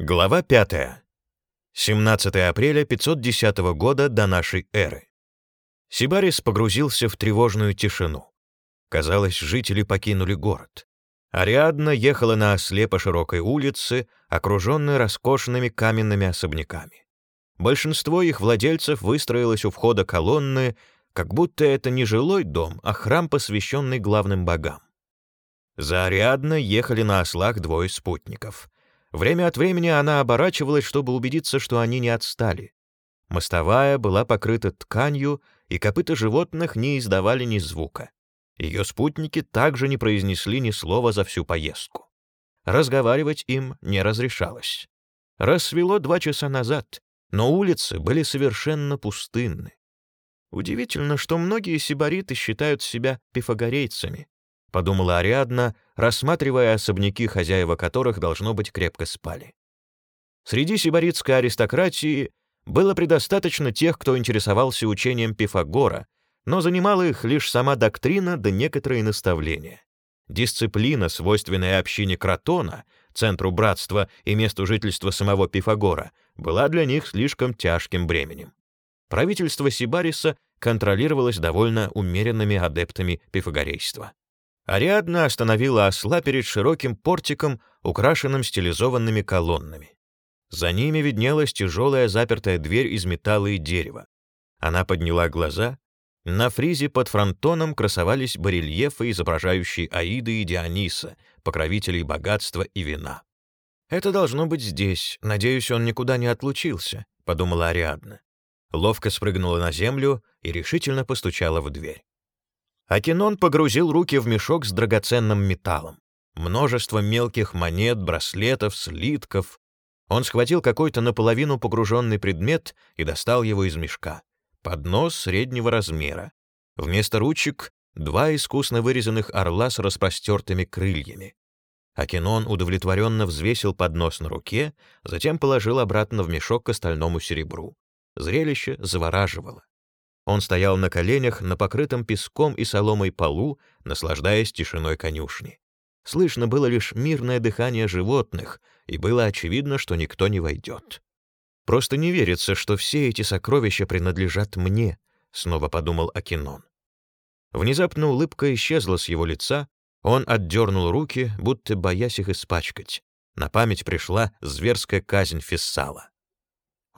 Глава 5. 17 апреля 510 года до нашей эры. Сибарис погрузился в тревожную тишину. Казалось, жители покинули город. Ариадна ехала на осле по широкой улице, окруженной роскошными каменными особняками. Большинство их владельцев выстроилось у входа колонны, как будто это не жилой дом, а храм, посвященный главным богам. За Ариадна ехали на ослах двое спутников — Время от времени она оборачивалась, чтобы убедиться, что они не отстали. Мостовая была покрыта тканью, и копыта животных не издавали ни звука. Ее спутники также не произнесли ни слова за всю поездку. Разговаривать им не разрешалось. Рассвело два часа назад, но улицы были совершенно пустынны. Удивительно, что многие сибариты считают себя пифагорейцами, — подумала Ариадна, рассматривая особняки, хозяева которых, должно быть, крепко спали. Среди сибаритской аристократии было предостаточно тех, кто интересовался учением Пифагора, но занимала их лишь сама доктрина да некоторые наставления. Дисциплина, свойственная общине Кротона, центру братства и месту жительства самого Пифагора, была для них слишком тяжким бременем. Правительство Сибариса контролировалось довольно умеренными адептами пифагорейства. Ариадна остановила осла перед широким портиком, украшенным стилизованными колоннами. За ними виднелась тяжелая запертая дверь из металла и дерева. Она подняла глаза. На фризе под фронтоном красовались барельефы, изображающие Аиды и Диониса, покровителей богатства и вина. «Это должно быть здесь. Надеюсь, он никуда не отлучился», — подумала Ариадна. Ловко спрыгнула на землю и решительно постучала в дверь. Акинон погрузил руки в мешок с драгоценным металлом. Множество мелких монет, браслетов, слитков. Он схватил какой-то наполовину погруженный предмет и достал его из мешка. Поднос среднего размера. Вместо ручек — два искусно вырезанных орла с распростертыми крыльями. Акинон удовлетворенно взвесил поднос на руке, затем положил обратно в мешок к остальному серебру. Зрелище завораживало. Он стоял на коленях на покрытом песком и соломой полу, наслаждаясь тишиной конюшни. Слышно было лишь мирное дыхание животных, и было очевидно, что никто не войдет. «Просто не верится, что все эти сокровища принадлежат мне», — снова подумал Акинон. Внезапно улыбка исчезла с его лица, он отдернул руки, будто боясь их испачкать. На память пришла зверская казнь Фессала.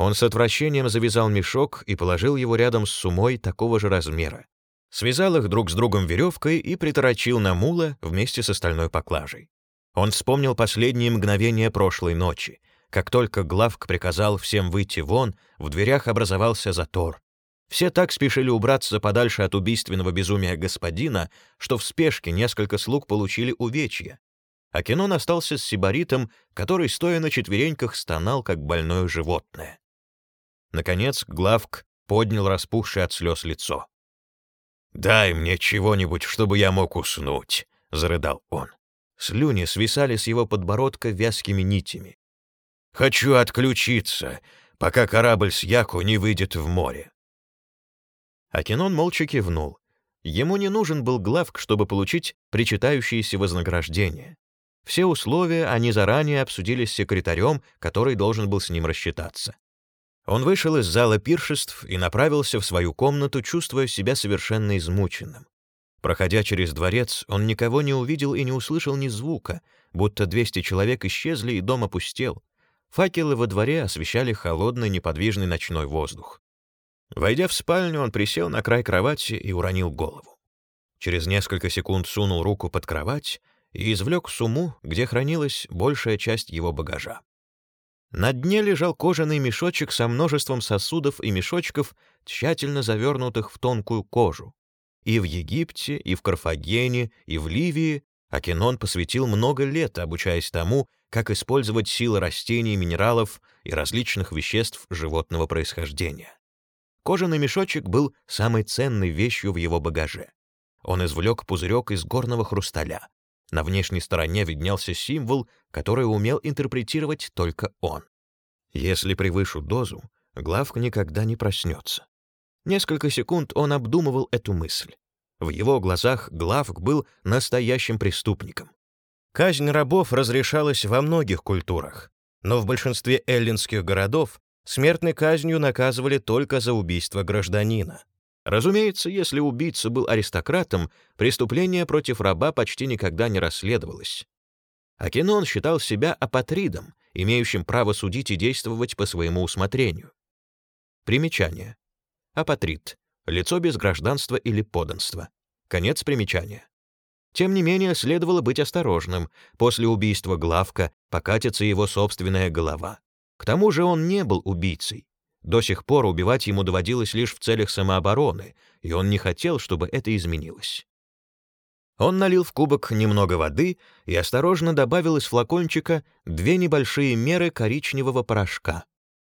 Он с отвращением завязал мешок и положил его рядом с сумой такого же размера. Связал их друг с другом веревкой и приторочил на мула вместе с остальной поклажей. Он вспомнил последние мгновения прошлой ночи. Как только Главк приказал всем выйти вон, в дверях образовался затор. Все так спешили убраться подальше от убийственного безумия господина, что в спешке несколько слуг получили увечья. А Кинон остался с сибаритом, который, стоя на четвереньках, стонал, как больное животное. Наконец Главк поднял распухшее от слез лицо. «Дай мне чего-нибудь, чтобы я мог уснуть», — зарыдал он. Слюни свисали с его подбородка вязкими нитями. «Хочу отключиться, пока корабль с Яку не выйдет в море». Акинон молча кивнул. Ему не нужен был главк, чтобы получить причитающееся вознаграждение. Все условия они заранее обсудили с секретарем, который должен был с ним рассчитаться. Он вышел из зала пиршеств и направился в свою комнату, чувствуя себя совершенно измученным. Проходя через дворец, он никого не увидел и не услышал ни звука, будто 200 человек исчезли и дом опустел. Факелы во дворе освещали холодный неподвижный ночной воздух. Войдя в спальню, он присел на край кровати и уронил голову. Через несколько секунд сунул руку под кровать и извлек сумму, где хранилась большая часть его багажа. На дне лежал кожаный мешочек со множеством сосудов и мешочков, тщательно завернутых в тонкую кожу. И в Египте, и в Карфагене, и в Ливии Акинон посвятил много лет, обучаясь тому, как использовать силы растений, минералов и различных веществ животного происхождения. Кожаный мешочек был самой ценной вещью в его багаже. Он извлек пузырек из горного хрусталя, на внешней стороне виднелся символ, который умел интерпретировать только он. Если превышу дозу, Главк никогда не проснется. Несколько секунд он обдумывал эту мысль. В его глазах Главк был настоящим преступником. Казнь рабов разрешалась во многих культурах. Но в большинстве эллинских городов смертной казнью наказывали только за убийство гражданина. Разумеется, если убийца был аристократом, преступление против раба почти никогда не расследовалось. Акинон считал себя апатридом, имеющим право судить и действовать по своему усмотрению. Примечание. Апатрид — лицо без гражданства или подданства. Конец примечания. Тем не менее, следовало быть осторожным. После убийства Главка покатится его собственная голова. К тому же он не был убийцей. До сих пор убивать ему доводилось лишь в целях самообороны, и он не хотел, чтобы это изменилось. Он налил в кубок немного воды и осторожно добавил из флакончика две небольшие меры коричневого порошка.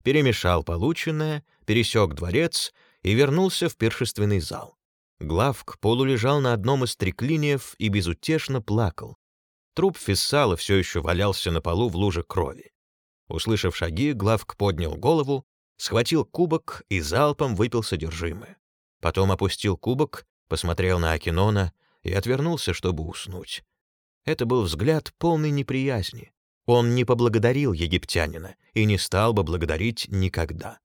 Перемешал полученное, пересек дворец и вернулся в пиршественный зал. Главк полулежал на одном из триклиниев и безутешно плакал. Труп Фессала все еще валялся на полу в луже крови. Услышав шаги, Главк поднял голову, схватил кубок и залпом выпил содержимое. Потом опустил кубок, посмотрел на Акинона и отвернулся, чтобы уснуть. Это был взгляд полной неприязни. Он не поблагодарил египтянина и не стал бы благодарить никогда.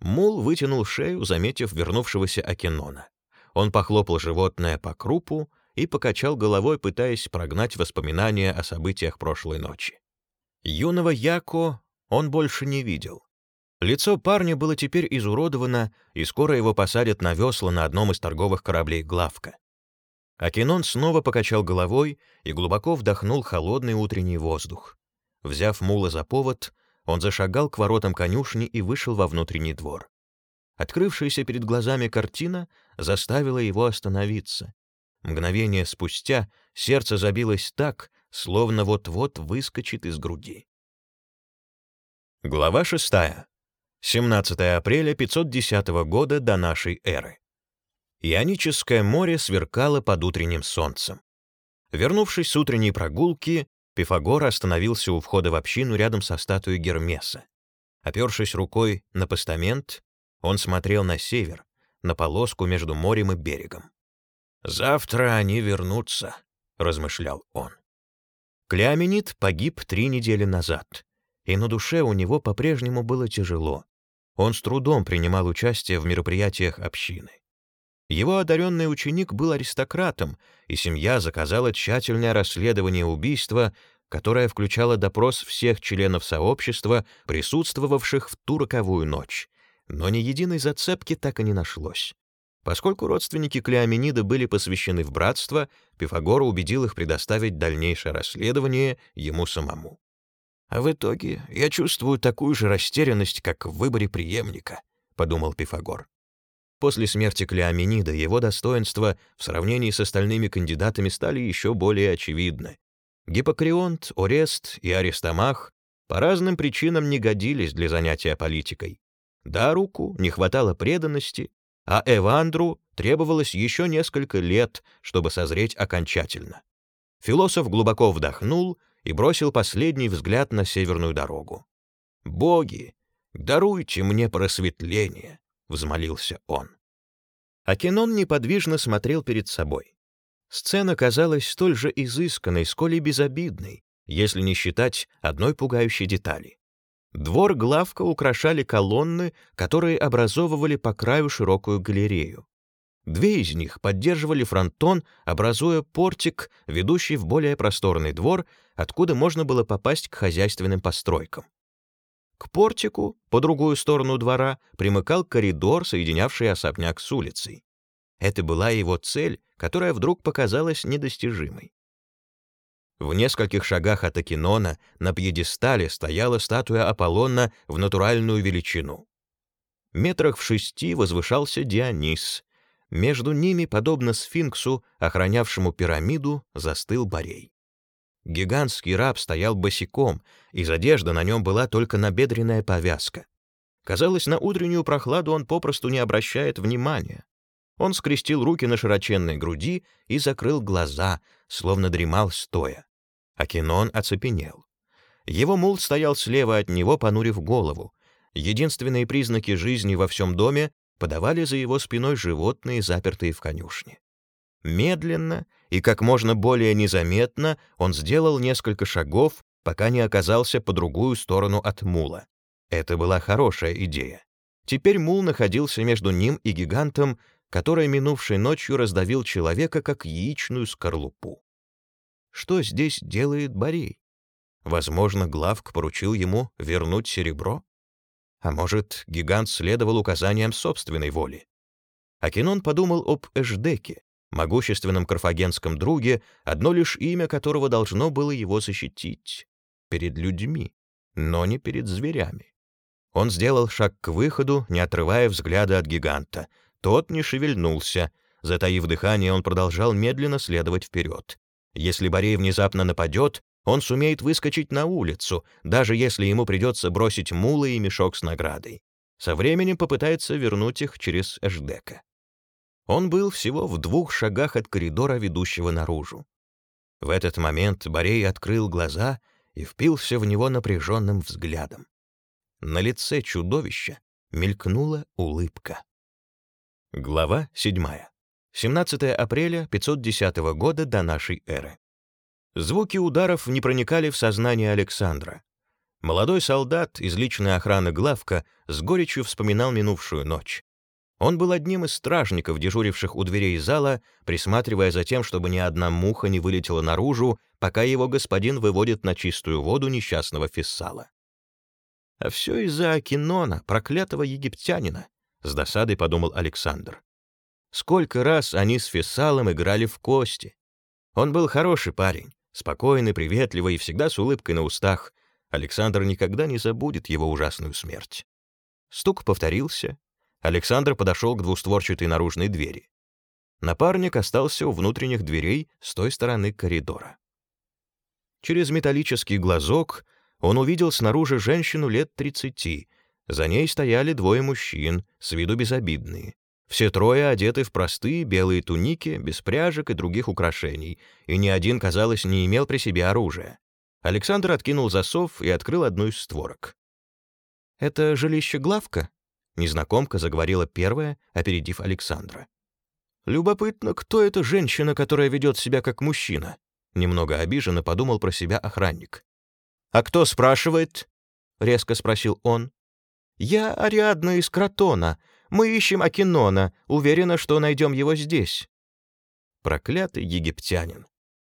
Мул вытянул шею, заметив вернувшегося Акинона. Он похлопал животное по крупу и покачал головой, пытаясь прогнать воспоминания о событиях прошлой ночи. Юного Яко он больше не видел. Лицо парня было теперь изуродовано, и скоро его посадят на весла на одном из торговых кораблей Главка. Акинон снова покачал головой и глубоко вдохнул холодный утренний воздух. Взяв мула за повод, он зашагал к воротам конюшни и вышел во внутренний двор. Открывшаяся перед глазами картина заставила его остановиться. Мгновение спустя сердце забилось так, словно вот-вот выскочит из груди. Глава 6. 17 апреля 510 года до нашей эры. Ионическое море сверкало под утренним солнцем. Вернувшись с утренней прогулки, Пифагор остановился у входа в общину рядом со статуей Гермеса. Опершись рукой на постамент, он смотрел на север, на полоску между морем и берегом. «Завтра они вернутся», — размышлял он. Клеоменит погиб три недели назад, и на душе у него по-прежнему было тяжело. Он с трудом принимал участие в мероприятиях общины. Его одаренный ученик был аристократом, и семья заказала тщательное расследование убийства, которое включало допрос всех членов сообщества, присутствовавших в ту роковую ночь, но ни единой зацепки так и не нашлось. Поскольку родственники Клеоменида были посвящены в братство, Пифагор убедил их предоставить дальнейшее расследование ему самому. «А в итоге я чувствую такую же растерянность, как в выборе преемника», — подумал Пифагор. После смерти Клеоменида его достоинства в сравнении с остальными кандидатами стали еще более очевидны. Гиппокрионт, Орест и Аристомах по разным причинам не годились для занятия политикой. Даруку не хватало преданности, а Эвандру требовалось еще несколько лет, чтобы созреть окончательно. Философ глубоко вдохнул и бросил последний взгляд на северную дорогу. «Боги, даруйте мне просветление», — взмолился он. Акинон неподвижно смотрел перед собой. Сцена казалась столь же изысканной, сколь и безобидной, если не считать одной пугающей детали. Двор главка украшали колонны, которые образовывали по краю широкую галерею. Две из них поддерживали фронтон, образуя портик, ведущий в более просторный двор, откуда можно было попасть к хозяйственным постройкам. К портику, по другую сторону двора, примыкал коридор, соединявший особняк с улицей. Это была его цель, которая вдруг показалась недостижимой. В нескольких шагах от Акинона на пьедестале стояла статуя Аполлона в натуральную величину. Метрах в шести возвышался Дионис. Между ними, подобно сфинксу, охранявшему пирамиду, застыл Борей. Гигантский раб стоял босиком, из одежды на нем была только набедренная повязка. Казалось, на утреннюю прохладу он попросту не обращает внимания. Он скрестил руки на широченной груди и закрыл глаза, словно дремал стоя. Акинон оцепенел. Его мул стоял слева от него, понурив голову. Единственные признаки жизни во всем доме подавали за его спиной животные, запертые в конюшне. Медленно и как можно более незаметно он сделал несколько шагов пока не оказался по другую сторону от мула. Это была хорошая идея. Теперь мул находился между ним и гигантом, который минувшей ночью раздавил человека, как яичную скорлупу. Что здесь делает Борей? Возможно, Главк поручил ему вернуть серебро? А может, гигант следовал указаниям собственной воли? Акинон подумал об Эждеке, могущественном карфагенском друге, одно лишь имя которого должно было его защитить. Перед людьми, но не перед зверями. Он сделал шаг к выходу, не отрывая взгляда от гиганта. Тот не шевельнулся. Затаив дыхание, он продолжал медленно следовать вперед. Если Борей внезапно нападет, он сумеет выскочить на улицу, даже если ему придется бросить мулы и мешок с наградой. Со временем попытается вернуть их через Эждека. Он был всего в двух шагах от коридора, ведущего наружу. В этот момент Борей открыл глаза и впился в него напряженным взглядом. На лице чудовища мелькнула улыбка. Глава 7. 17 апреля 510 года до нашей эры. Звуки ударов не проникали в сознание Александра. Молодой солдат из личной охраны Главка с горечью вспоминал минувшую ночь. Он был одним из стражников, дежуривших у дверей зала, присматривая за тем, чтобы ни одна муха не вылетела наружу, пока его господин выводит на чистую воду несчастного фессала. А все из-за Акинона, проклятого египтянина, с досадой подумал Александр. Сколько раз они с фессалом играли в кости. Он был хороший парень, спокойный, приветливый и всегда с улыбкой на устах. Александр никогда не забудет его ужасную смерть. Стук повторился, Александр подошел к двустворчатой наружной двери. Напарник остался у внутренних дверей с той стороны коридора. Через металлический глазок он увидел снаружи женщину лет 30. За ней стояли двое мужчин, с виду безобидные. Все трое одеты в простые белые туники, без пряжек и других украшений, и ни один, казалось, не имел при себе оружия. Александр откинул засов и открыл одну из створок. «Это жилище Главка?» Незнакомка заговорила первая, опередив Александра. «Любопытно, кто эта женщина, которая ведет себя как мужчина?» Немного обиженно подумал про себя охранник. «А кто спрашивает?» — резко спросил он. «Я Ариадна из Кротона. Мы ищем Акинона. Уверена, что найдем его здесь». Проклятый египтянин.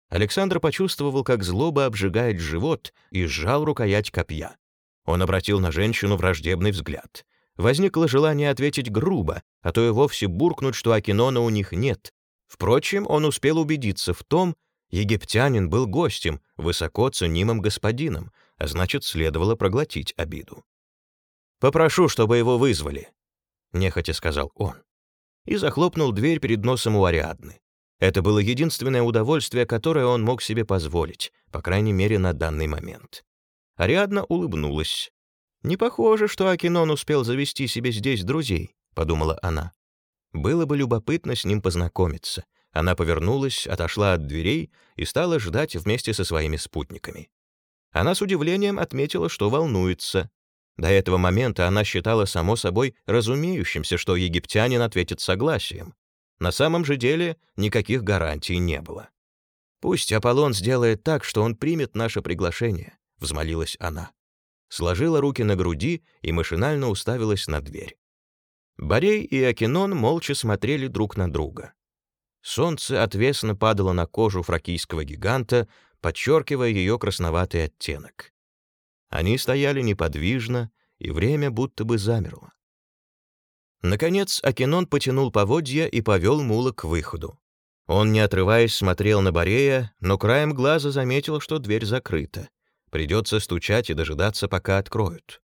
Александр почувствовал, как злоба обжигает живот, и сжал рукоять копья. Он обратил на женщину враждебный взгляд. Возникло желание ответить грубо, а то и вовсе буркнуть, что Акинона у них нет. Впрочем, он успел убедиться в том, египтянин был гостем, высоко ценимым господином, а значит, следовало проглотить обиду. «Попрошу, чтобы его вызвали», — нехотя сказал он. И захлопнул дверь перед носом у Ариадны. Это было единственное удовольствие, которое он мог себе позволить, по крайней мере, на данный момент. Ариадна улыбнулась. «Не похоже, что Акинон успел завести себе здесь друзей», — подумала она. «Было бы любопытно с ним познакомиться». Она повернулась, отошла от дверей и стала ждать вместе со своими спутниками. Она с удивлением отметила, что волнуется. До этого момента она считала само собой разумеющимся, что египтянин ответит согласием. На самом же деле никаких гарантий не было. «Пусть Аполлон сделает так, что он примет наше приглашение», — взмолилась она сложила руки на груди и машинально уставилась на дверь. Борей и Акинон молча смотрели друг на друга. Солнце отвесно падало на кожу фракийского гиганта, подчеркивая ее красноватый оттенок. Они стояли неподвижно, и время будто бы замерло. Наконец Акинон потянул поводья и повел мула к выходу. Он, не отрываясь, смотрел на Борея, но краем глаза заметил, что дверь закрыта. Придется стучать и дожидаться, пока откроют.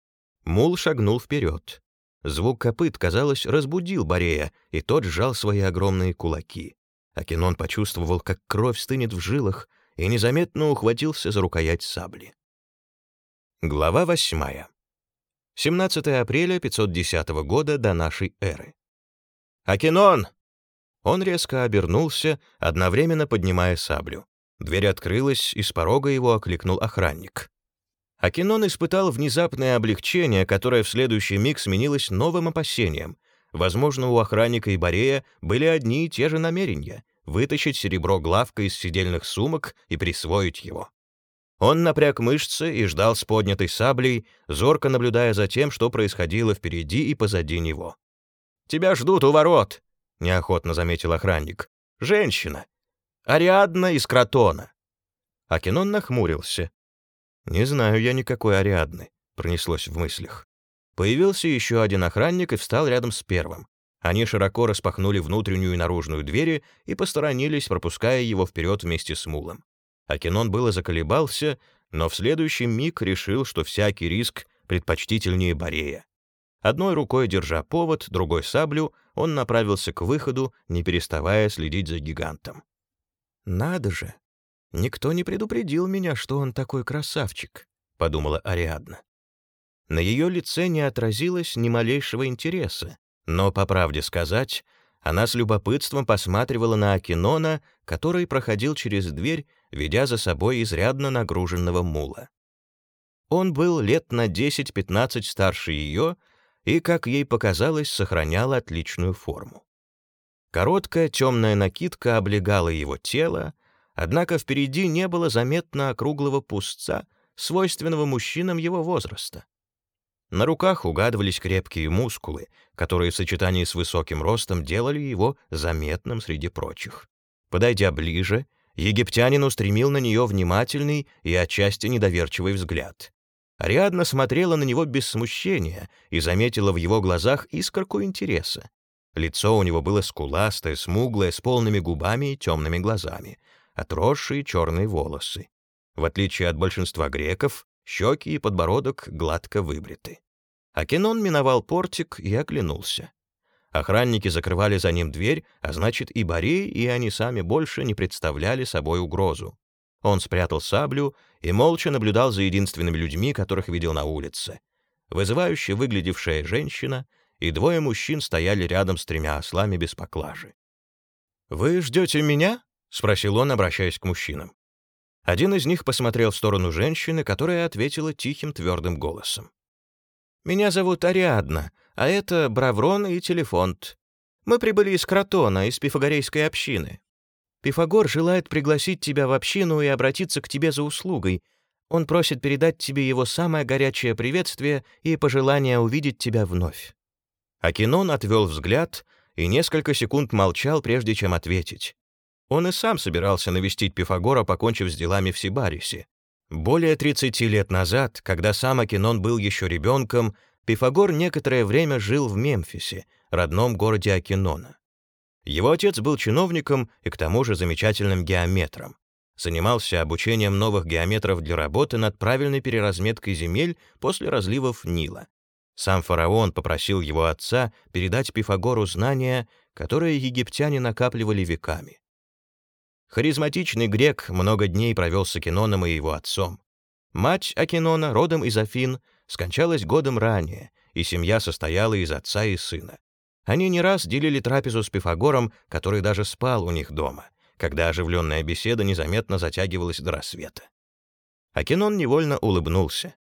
Мул шагнул вперед. Звук копыт, казалось, разбудил Борея, и тот сжал свои огромные кулаки. Акинон почувствовал, как кровь стынет в жилах, и незаметно ухватился за рукоять сабли. Глава восьмая. 17 апреля 510 года до нашей эры. «Акинон!» Он резко обернулся, одновременно поднимая саблю. Дверь открылась, и с порога его окликнул охранник. Акинон испытал внезапное облегчение, которое в следующий миг сменилось новым опасением. Возможно, у охранника и Борея были одни и те же намерения — вытащить серебро главка из сидельных сумок и присвоить его. Он напряг мышцы и ждал с поднятой саблей, зорко наблюдая за тем, что происходило впереди и позади него. «Тебя ждут у ворот», — неохотно заметил охранник. «Женщина. Ариадна из Кротона». Акинон нахмурился. «Не знаю я никакой Ариадны», — пронеслось в мыслях. Появился еще один охранник и встал рядом с первым. Они широко распахнули внутреннюю и наружную двери и посторонились, пропуская его вперед вместе с мулом. Акинон было заколебался, но в следующий миг решил, что всякий риск предпочтительнее Борея. Одной рукой держа повод, другой саблю, он направился к выходу, не переставая следить за гигантом. «Надо же! Никто не предупредил меня, что он такой красавчик», — подумала Ариадна. На ее лице не отразилось ни малейшего интереса, но, по правде сказать, она с любопытством посматривала на Акинона, который проходил через дверь, ведя за собой изрядно нагруженного мула. Он был лет на 10-15 старше ее и, как ей показалось, сохранял отличную форму. Короткая темная накидка облегала его тело, однако впереди не было заметно округлого пустца, свойственного мужчинам его возраста. На руках угадывались крепкие мускулы, которые в сочетании с высоким ростом делали его заметным среди прочих. Подойдя ближе, египтянин устремил на нее внимательный и отчасти недоверчивый взгляд. Ариадна смотрела на него без смущения и заметила в его глазах искорку интереса. Лицо у него было скуластое, смуглое, с полными губами и темными глазами, отросшие черные волосы. В отличие от большинства греков, щеки и подбородок гладко выбриты. Акинон миновал портик и оглянулся. Охранники закрывали за ним дверь, а значит, и Борей, и они сами больше не представляли собой угрозу. Он спрятал саблю и молча наблюдал за единственными людьми, которых видел на улице. Вызывающе выглядевшая женщина и двое мужчин стояли рядом с тремя ослами без поклажи. «Вы ждете меня?» — спросил он, обращаясь к мужчинам. Один из них посмотрел в сторону женщины, которая ответила тихим твердым голосом. «Меня зовут Ариадна, а это Браврон и Телефонт. Мы прибыли из Кротона, из пифагорейской общины. Пифагор желает пригласить тебя в общину и обратиться к тебе за услугой. Он просит передать тебе его самое горячее приветствие и пожелание увидеть тебя вновь». Акинон отвел взгляд и несколько секунд молчал, прежде чем ответить. Он и сам собирался навестить Пифагора, покончив с делами в Сибарисе. Более 30 лет назад, когда сам Акинон был еще ребенком, Пифагор некоторое время жил в Мемфисе, родном городе Акинона. Его отец был чиновником и к тому же замечательным геометром. Занимался обучением новых геометров для работы над правильной переразметкой земель после разливов Нила. Сам фараон попросил его отца передать Пифагору знания, которые египтяне накапливали веками. Харизматичный грек много дней провел с Акиноном и его отцом. Мать Акинона, родом из Афин, скончалась годом ранее, и семья состояла из отца и сына. Они не раз делили трапезу с Пифагором, который даже спал у них дома, когда оживленная беседа незаметно затягивалась до рассвета. Акинон невольно улыбнулся.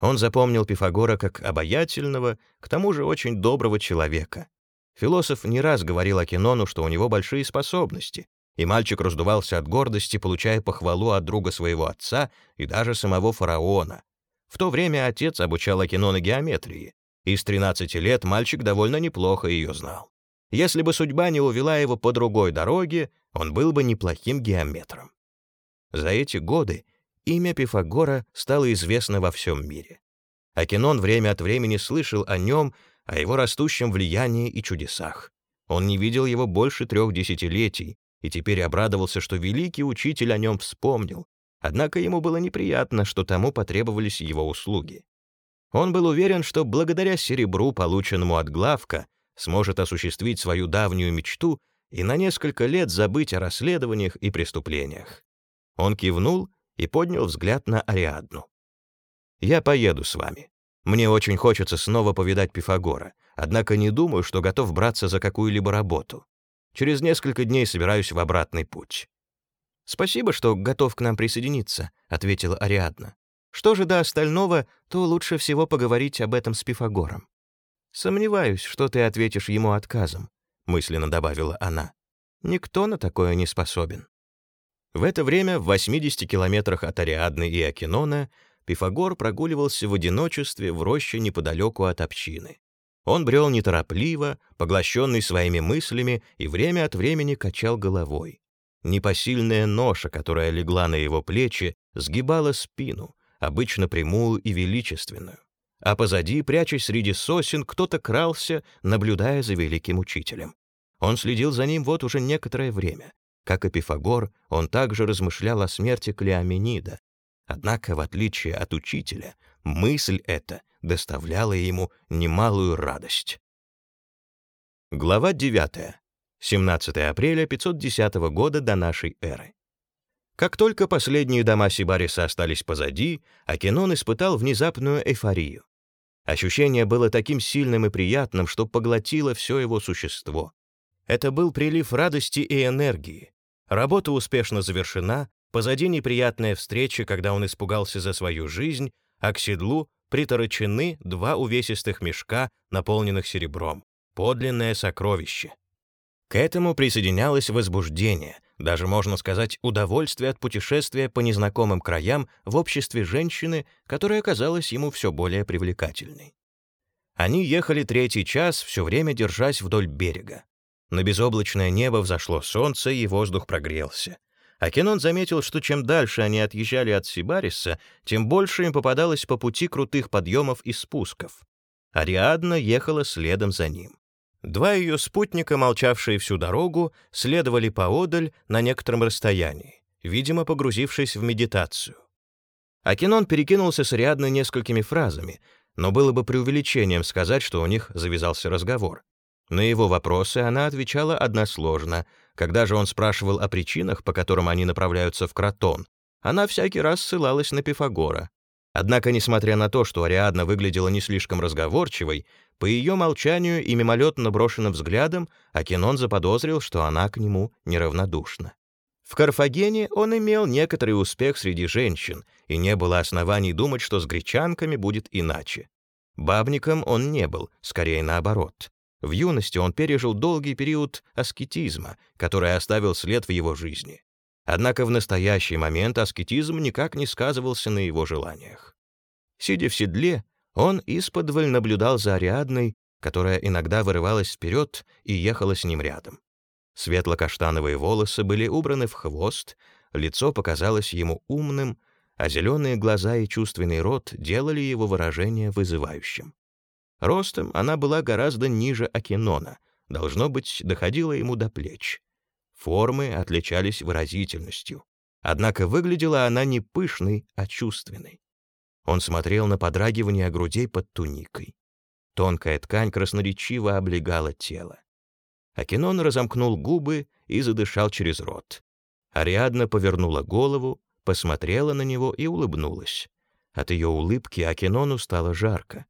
Он запомнил Пифагора как обаятельного, к тому же очень доброго человека. Философ не раз говорил Акинону, что у него большие способности, и мальчик раздувался от гордости, получая похвалу от друга своего отца и даже самого фараона. В то время отец обучал Акинона геометрии, и с 13 лет мальчик довольно неплохо ее знал. Если бы судьба не увела его по другой дороге, он был бы неплохим геометром. За эти годы имя Пифагора стало известно во всем мире. Акинон время от времени слышал о нем, о его растущем влиянии и чудесах. Он не видел его больше трех десятилетий, и теперь обрадовался, что великий учитель о нем вспомнил, однако ему было неприятно, что тому потребовались его услуги. Он был уверен, что благодаря серебру, полученному от главка, сможет осуществить свою давнюю мечту и на несколько лет забыть о расследованиях и преступлениях. Он кивнул и поднял взгляд на Ариадну. «Я поеду с вами. Мне очень хочется снова повидать Пифагора, однако не думаю, что готов браться за какую-либо работу. Через несколько дней собираюсь в обратный путь». «Спасибо, что готов к нам присоединиться», — ответила Ариадна. «Что же до остального, то лучше всего поговорить об этом с Пифагором». «Сомневаюсь, что ты ответишь ему отказом», — мысленно добавила она. «Никто на такое не способен». В это время в 80 километрах от Ариадны и Акинона Пифагор прогуливался в одиночестве в роще неподалеку от общины. Он брел неторопливо, поглощенный своими мыслями, и время от времени качал головой. Непосильная ноша, которая легла на его плечи, сгибала спину, обычно прямую и величественную. А позади, прячась среди сосен, кто-то крался, наблюдая за великим учителем. Он следил за ним вот уже некоторое время. Как и Пифагор, он также размышлял о смерти Клеоменида. Однако, в отличие от учителя, мысль эта доставляла ему немалую радость. Глава 9. 17 апреля 510 года до нашей эры. Как только последние дома Сибариса остались позади, Акинон испытал внезапную эйфорию. Ощущение было таким сильным и приятным, что поглотило все его существо. Это был прилив радости и энергии. Работа успешно завершена, позади неприятная встреча, когда он испугался за свою жизнь, а к седлу приторочены два увесистых мешка, наполненных серебром. Подлинное сокровище. К этому присоединялось возбуждение, даже можно сказать удовольствие от путешествия по незнакомым краям в обществе женщины, которая казалась ему все более привлекательной. Они ехали третий час, все время держась вдоль берега. На безоблачное небо взошло солнце, и воздух прогрелся. Акинон заметил, что чем дальше они отъезжали от Сибариса, тем больше им попадалось по пути крутых подъемов и спусков. Ариадна ехала следом за ним. Два ее спутника, молчавшие всю дорогу, следовали поодаль на некотором расстоянии, видимо, погрузившись в медитацию. Акинон перекинулся с Ариадной несколькими фразами, но было бы преувеличением сказать, что у них завязался разговор. На его вопросы она отвечала односложно. Когда же он спрашивал о причинах, по которым они направляются в Кротон, она всякий раз ссылалась на Пифагора. Однако, несмотря на то, что Ариадна выглядела не слишком разговорчивой, по ее молчанию и мимолетно брошенным взглядам Акинон заподозрил, что она к нему неравнодушна. В Карфагене он имел некоторый успех среди женщин, и не было оснований думать, что с гречанками будет иначе. Бабником он не был, скорее наоборот. В юности он пережил долгий период аскетизма, который оставил след в его жизни. Однако в настоящий момент аскетизм никак не сказывался на его желаниях. Сидя в седле, он исподволь наблюдал за Ариадной, которая иногда вырывалась вперед и ехала с ним рядом. Светло-каштановые волосы были убраны в хвост, лицо показалось ему умным, а зеленые глаза и чувственный рот делали его выражение вызывающим. Ростом она была гораздо ниже Акинона, должно быть, доходила ему до плеч. Формы отличались выразительностью. Однако выглядела она не пышной, а чувственной. Он смотрел на подрагивание грудей под туникой. Тонкая ткань красноречиво облегала тело. Акинон разомкнул губы и задышал через рот. Ариадна повернула голову, посмотрела на него и улыбнулась. От ее улыбки Акинону стало жарко.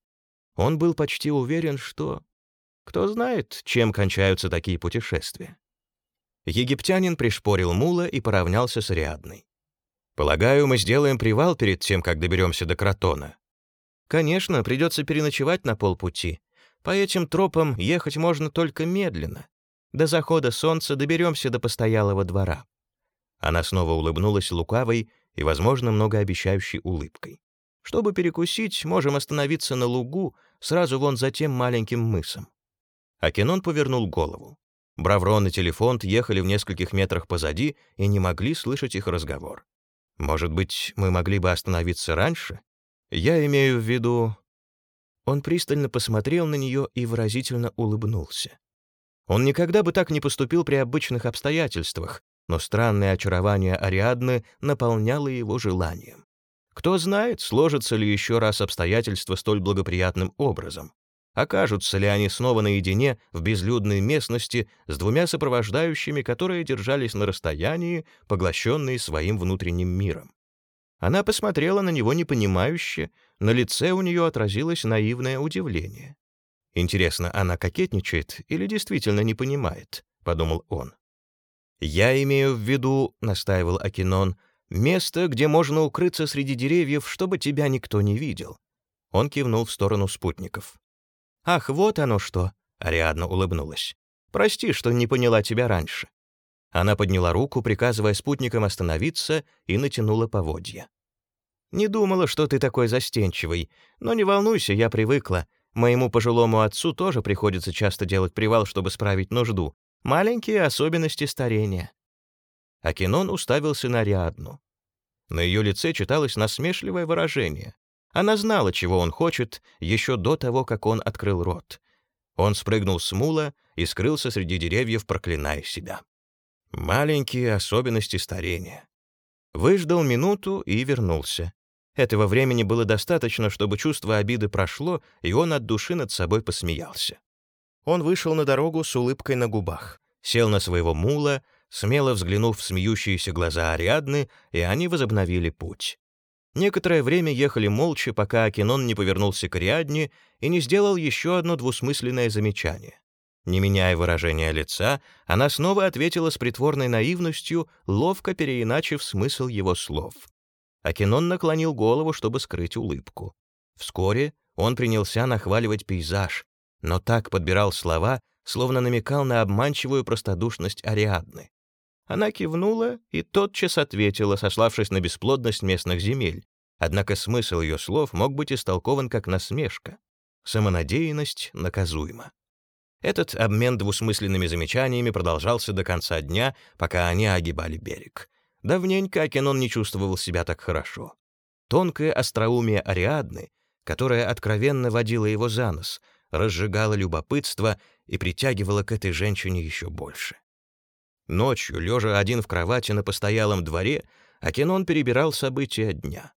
Он был почти уверен, что... Кто знает, чем кончаются такие путешествия. Египтянин пришпорил мула и поравнялся с Ариадной. «Полагаю, мы сделаем привал перед тем, как доберемся до Кротона». «Конечно, придется переночевать на полпути. По этим тропам ехать можно только медленно. До захода солнца доберемся до постоялого двора». Она снова улыбнулась лукавой и, возможно, многообещающей улыбкой. Чтобы перекусить, можем остановиться на лугу, сразу вон за тем маленьким мысом». Акинон повернул голову. Браврон и Телефонт ехали в нескольких метрах позади и не могли слышать их разговор. «Может быть, мы могли бы остановиться раньше? Я имею в виду...» Он пристально посмотрел на нее и выразительно улыбнулся. Он никогда бы так не поступил при обычных обстоятельствах, но странное очарование Ариадны наполняло его желанием. Кто знает, сложатся ли еще раз обстоятельства столь благоприятным образом. Окажутся ли они снова наедине в безлюдной местности с двумя сопровождающими, которые держались на расстоянии, поглощенные своим внутренним миром. Она посмотрела на него непонимающе, на лице у нее отразилось наивное удивление. «Интересно, она кокетничает или действительно не понимает?» — подумал он. «Я имею в виду», — настаивал Акинон, — Место, где можно укрыться среди деревьев, чтобы тебя никто не видел. Он кивнул в сторону спутников. «Ах, вот оно что!» — Ариадна улыбнулась. «Прости, что не поняла тебя раньше». Она подняла руку, приказывая спутникам остановиться, и натянула поводья. «Не думала, что ты такой застенчивый. Но не волнуйся, я привыкла. Моему пожилому отцу тоже приходится часто делать привал, чтобы справить нужду. Маленькие особенности старения». Акинон уставился на Риадну. На ее лице читалось насмешливое выражение. Она знала, чего он хочет, еще до того, как он открыл рот. Он спрыгнул с мула и скрылся среди деревьев, проклиная себя. Маленькие особенности старения. Выждал минуту и вернулся. Этого времени было достаточно, чтобы чувство обиды прошло, и он от души над собой посмеялся. Он вышел на дорогу с улыбкой на губах, сел на своего мула, смело взглянув в смеющиеся глаза Ариадны, и они возобновили путь. Некоторое время ехали молча, пока Акинон не повернулся к Ариадне и не сделал еще одно двусмысленное замечание. Не меняя выражения лица, она снова ответила с притворной наивностью, ловко переиначив смысл его слов. Акинон наклонил голову, чтобы скрыть улыбку. Вскоре он принялся нахваливать пейзаж, но так подбирал слова, словно намекал на обманчивую простодушность Ариадны. Она кивнула и тотчас ответила, сославшись на бесплодность местных земель. Однако смысл ее слов мог быть истолкован как насмешка. Самонадеянность наказуема. Этот обмен двусмысленными замечаниями продолжался до конца дня, пока они огибали берег. Давненько Акинон не чувствовал себя так хорошо. Тонкое остроумие Ариадны, которое откровенно водило его за нос, разжигало любопытство и притягивало к этой женщине еще больше. Ночью, лежа один в кровати на постоялом дворе, Акинон перебирал события дня.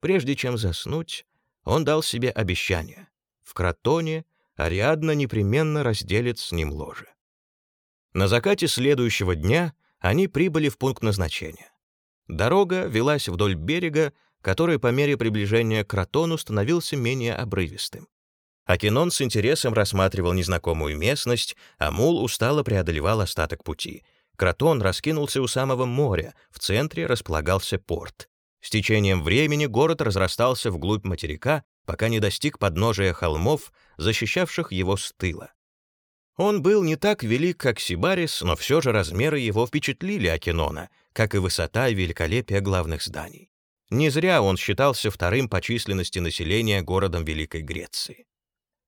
Прежде чем заснуть, он дал себе обещание. В Кротоне Ариадна непременно разделит с ним ложе. На закате следующего дня они прибыли в пункт назначения. Дорога велась вдоль берега, который по мере приближения к Кротону становился менее обрывистым. Акинон с интересом рассматривал незнакомую местность, а Мул устало преодолевал остаток пути. Кротон раскинулся у самого моря, в центре располагался порт. С течением времени город разрастался вглубь материка, пока не достиг подножия холмов, защищавших его с тыла. Он был не так велик, как Сибарис, но все же размеры его впечатлили Акинона, как и высота и великолепие главных зданий. Не зря он считался вторым по численности населения городом Великой Греции.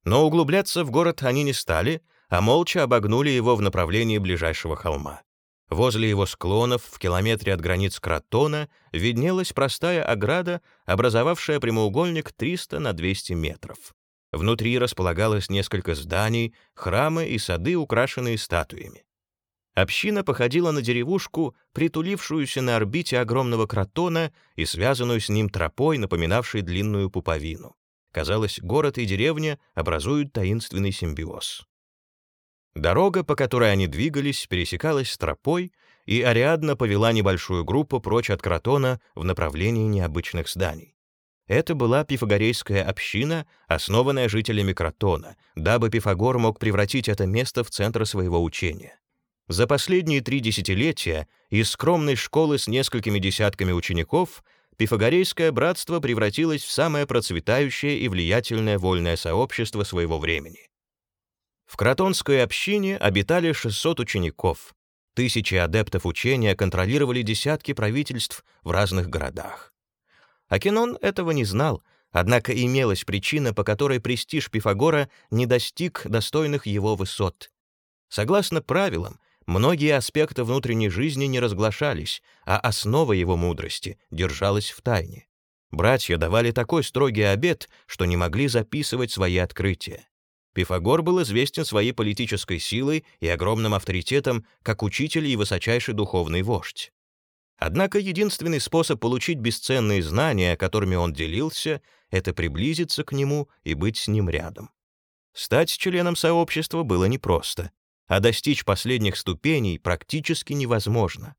Но углубляться в город они не стали, а молча обогнули его в направлении ближайшего холма. Возле его склонов, в километре от границ Кротона, виднелась простая ограда, образовавшая прямоугольник 300 на 200 метров. Внутри располагалось несколько зданий, храмы и сады, украшенные статуями. Община походила на деревушку, притулившуюся на орбите огромного кротона и связанную с ним тропой, напоминавшей длинную пуповину. Казалось, город и деревня образуют таинственный симбиоз. Дорога, по которой они двигались, пересекалась с тропой, и Ариадна повела небольшую группу прочь от Кротона в направлении необычных зданий. Это была пифагорейская община, основанная жителями Кротона, дабы Пифагор мог превратить это место в центр своего учения. За последние три десятилетия из скромной школы с несколькими десятками учеников Пифагорейское братство превратилось в самое процветающее и влиятельное вольное сообщество своего времени. В кротонской общине обитали 600 учеников. Тысячи адептов учения контролировали десятки правительств в разных городах. Акинон этого не знал, однако имелась причина, по которой престиж Пифагора не достиг достойных его высот. Согласно правилам, многие аспекты внутренней жизни не разглашались, а основа его мудрости держалась в тайне. Братья давали такой строгий обет, что не могли записывать свои открытия. Пифагор был известен своей политической силой и огромным авторитетом как учитель и высочайший духовный вождь. Однако единственный способ получить бесценные знания, которыми он делился, это приблизиться к нему и быть с ним рядом. Стать членом сообщества было непросто, а достичь последних ступеней практически невозможно.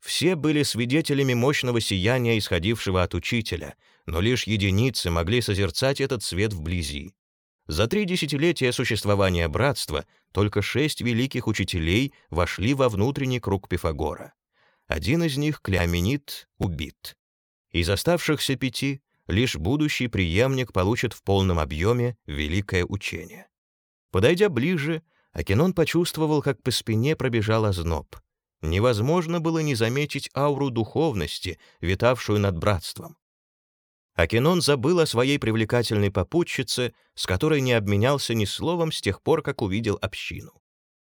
Все были свидетелями мощного сияния, исходившего от учителя, но лишь единицы могли созерцать этот свет вблизи. За три десятилетия существования братства только шесть великих учителей вошли во внутренний круг Пифагора. Один из них, Клеоменит, убит. Из оставшихся пяти лишь будущий преемник получит в полном объеме великое учение. Подойдя ближе, Акинон почувствовал, как по спине пробежал озноб. невозможно было не заметить ауру духовности, витавшую над братством. Акинон забыл о своей привлекательной попутчице, с которой не обменялся ни словом с тех пор, как увидел общину.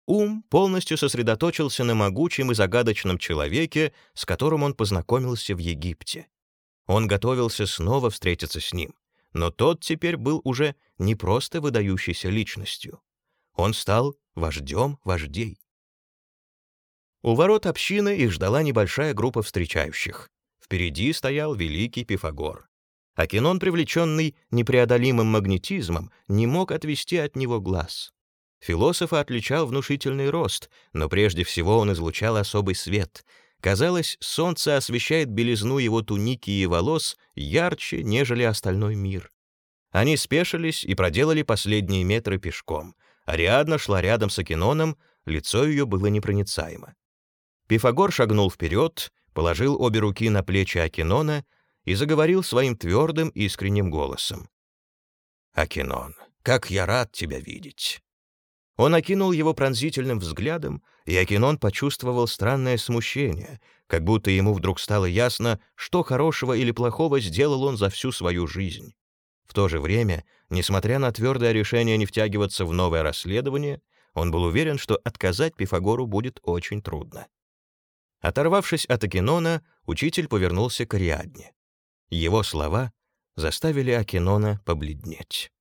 Ум полностью сосредоточился на могучем и загадочном человеке, с которым он познакомился в Египте. Он готовился снова встретиться с ним, но тот теперь был уже не просто выдающейся личностью. Он стал вождем вождей. У ворот общины их ждала небольшая группа встречающих. Впереди стоял великий Пифагор. Акинон, привлеченный непреодолимым магнетизмом, не мог отвести от него глаз. Философа отличал внушительный рост, но прежде всего он излучал особый свет. Казалось, солнце освещает белизну его туники и волос ярче, нежели остальной мир. Они спешились и проделали последние метры пешком. Ариадна шла рядом с Акиноном, лицо ее было непроницаемо. Пифагор шагнул вперед, положил обе руки на плечи Акинона и заговорил своим твердым искренним голосом. «Акинон, как я рад тебя видеть!» Он окинул его пронзительным взглядом, и Акинон почувствовал странное смущение, как будто ему вдруг стало ясно, что хорошего или плохого сделал он за всю свою жизнь. В то же время, несмотря на твердое решение не втягиваться в новое расследование, он был уверен, что отказать Пифагору будет очень трудно. Оторвавшись от Акинона, учитель повернулся к Ариадне. Его слова заставили Акинона побледнеть.